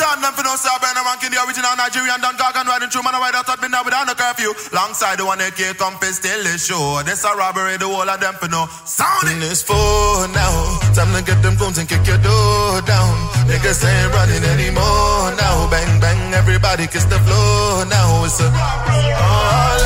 turn them for no sir, Burner ranking the original Nigerian Don Gargan riding through man, I ride out at midnight without no curfew. Longside the one AK compass still is sure. This a robbery, the whole of them for no sound. In this four now, time to get them guns and kick your door down. Niggas ain't running anymore now. Bang bang, everybody kiss the floor now. It's a all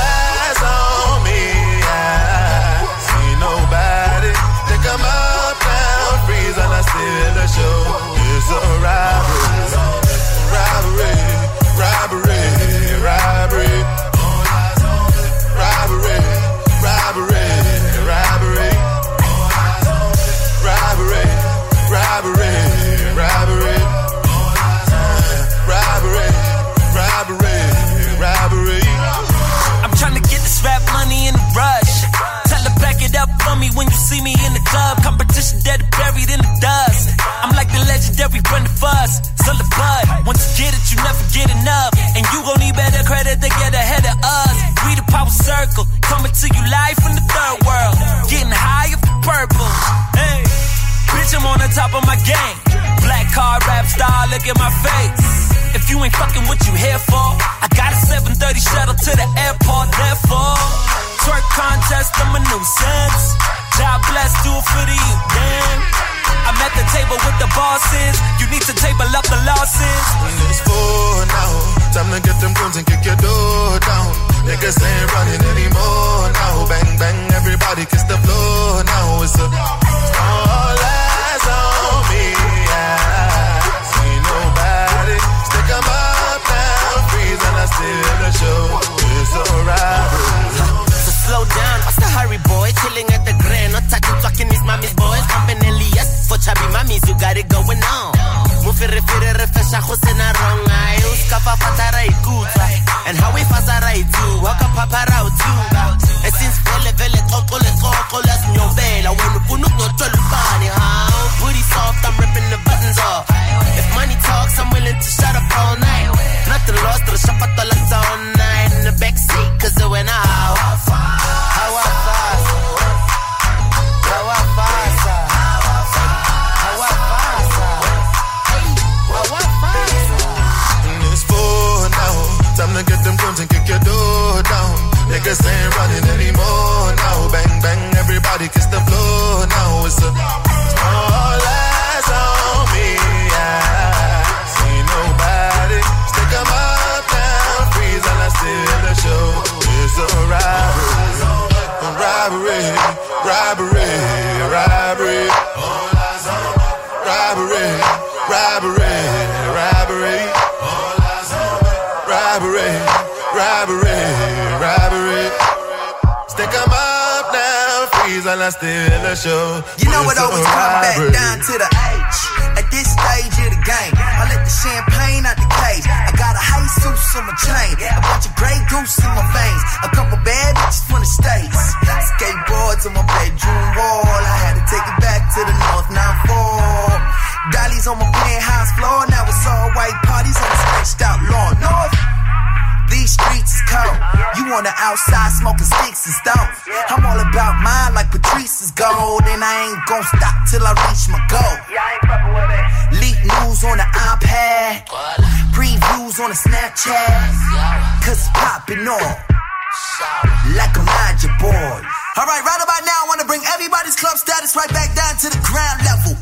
top of my game. Black car rap star, look at my face. If you ain't fucking what you here for, I got a 730 shuttle to the airport, therefore. Twerk contest, I'm a nuisance. God bless, do it for the youth, damn. I'm at the table with the bosses. You need to table up the losses. It's four now. Time to get them guns and kick your door down. Niggas ain't running anymore a hurry, boy. Chilling at the grand, not touching, talking these mommy's boys. Pumping Elias for chubby mommies, you got it going on. moferefere fesha go sena wrong ae o ska fapata ra and how we fasa ra itsuwa ka phapha ra utsuba and since vele vele xoxo lexoxo lasinyobela wena ufuna ukuzothola ubani How booty soft i'm ripping the buttons off. If money talks i'm willing to shut up all night. Nothing lost re shapatola tsona in the backseat, cause it went out. How I. How I. How I mm, now. Time to get them guns and kick your door down. Niggas ain't running anymore now. Bang bang, everybody kiss the floor now. It's a robbery, robbery robbery, robbery, robbery. Stick 'em up now, freeze and I steal the show. You know it always come back down to the H. At this stage of the game, I let the champagne out the cage. I got a high suit on my chain, a bunch of gray goose in my veins, a couple bad On floor. Now it's all white parties on the stretched out lawn. North. These streets is cold. You on the outside smoking sticks and stones. I'm all about mine like Patrice is gold. And I ain't gon' stop till I reach my goal. Leak news on the iPad. Previews on the Snapchat. Cause it's popping off. Like a magic boy. Alright, right about now, I wanna bring everybody's club status right back down to the ground level.